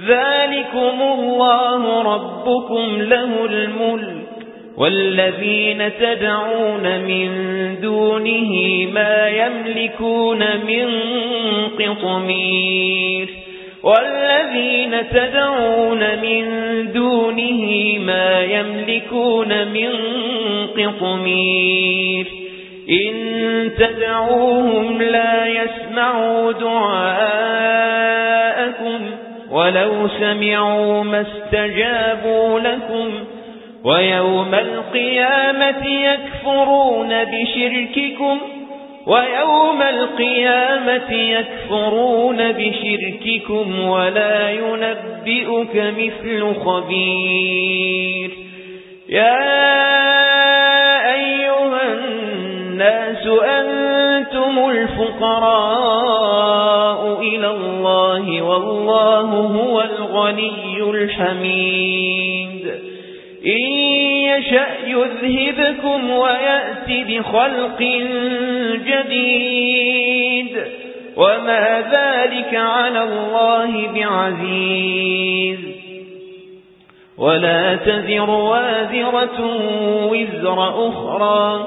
ذلكم الله ربكم له الملك والذين تدعون من دونه ما يملكون من قطمير والذين تدعون من دونه ما يملكون من قطمير إن تدعوهم لا يسمعوا دعاءكم ولو سمعوا ما استجابوا لكم ويوم القيامة يكفرون بشرككم ويوم القيامة يكفرون بشرككم ولا ينبئك مثل خبير. يا أيها الناس أنتم الفقراء. الله والله هو الغني الحميد. إن يشأ يذهبكم ويأتي بخلق جديد. وما ذلك على الله بعزيز. ولا تذر وازرة وزر أخرى.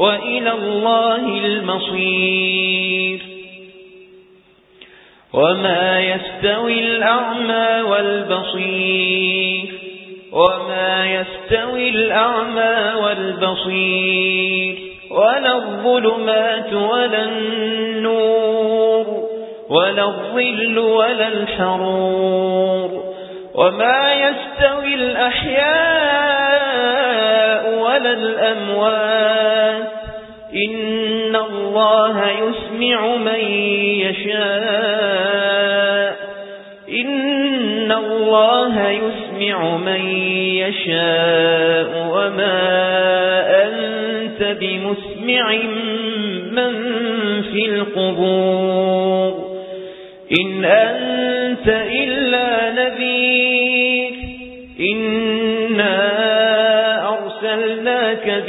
وإلى الله المصير. وما يستوي الأعمى والبصير. وما يستوي الأعمى والبصير. ولا الظلمات ولا النور. ولا الظل ولا الحرور. وما يستوي الأحياء الأموات. إن الله يسمع من يشاء. إن الله يسمع من يشاء. وما أنت بمسمع من في القبور. إن أنت إلا نذير. إنا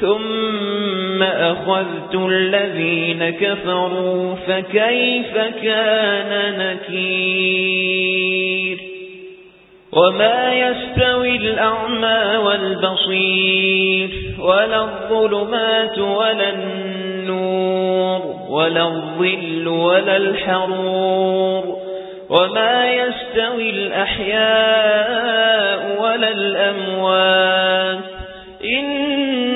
ثم أخذت الذين كفروا فكيف كان نكير وما يستوي الأعمى والبصير ولا الظلمات ولا النور ولا الظل ولا الحرور وما يستوي الأحياء ولا الأموات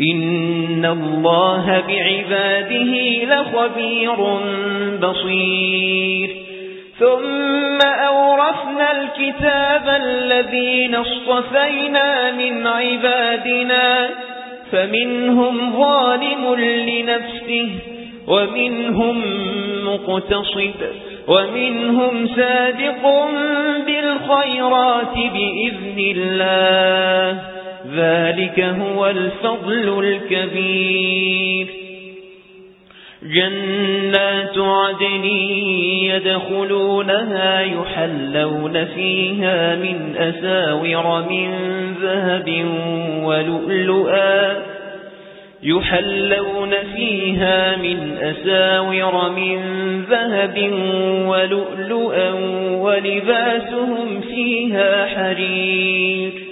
إن الله بعباده لخبير بصير. ثم أورثنا الكتاب الذين اصطفينا من عبادنا فمنهم ظالم لنفسه ومنهم مقتصد ومنهم سادق بالخيرات بإذن الله. ذلك هو الفضل الكبير. جنات عدن يدخلونها يحلون فيها من أساور من ذهب ولؤلؤا. يحلون فيها من أساور من ذهب ولؤلؤا ولباسهم فيها حرير.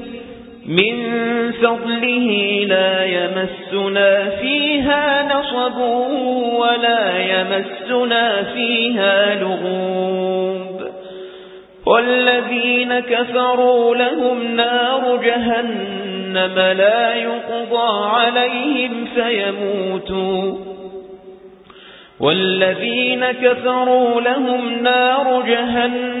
من فضله لا يمسنا فيها نصب ولا يمسنا فيها لغوب. والذين كفروا لهم نار جهنم لا يقضى عليهم فيموتوا. والذين كفروا لهم نار جهنم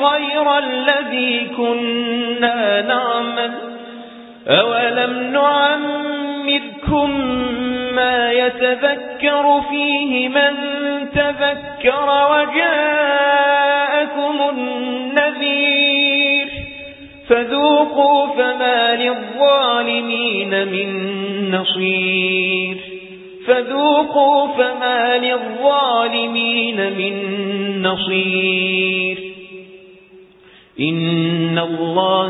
غير الذي كنا نعمل أولم نعمركم ما يتذكر فيه من تذكر وجاءكم النذير فذوقوا فما للظالمين من نصير فذوقوا فما للظالمين من نصير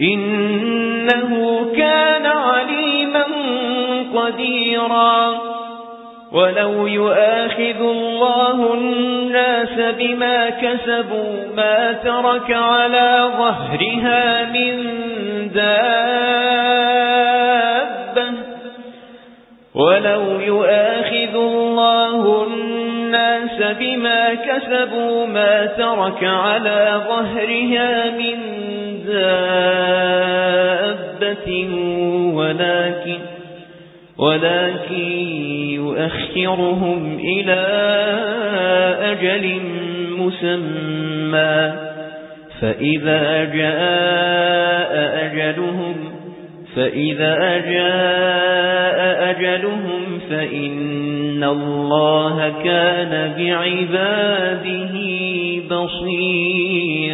إنه كان عليما قديرا. ولو يؤاخذ الله الناس بما كسبوا ما ترك على ظهرها من دابة. ولو يؤاخذ الله الناس بما كسبوا ما ترك على ظهرها من دابة ولكن ولكن يؤخرهم إلى أجل مسمى. فإذا جاء أجلهم فإذا جاء أجلهم فإن الله كان بعباده بصيراً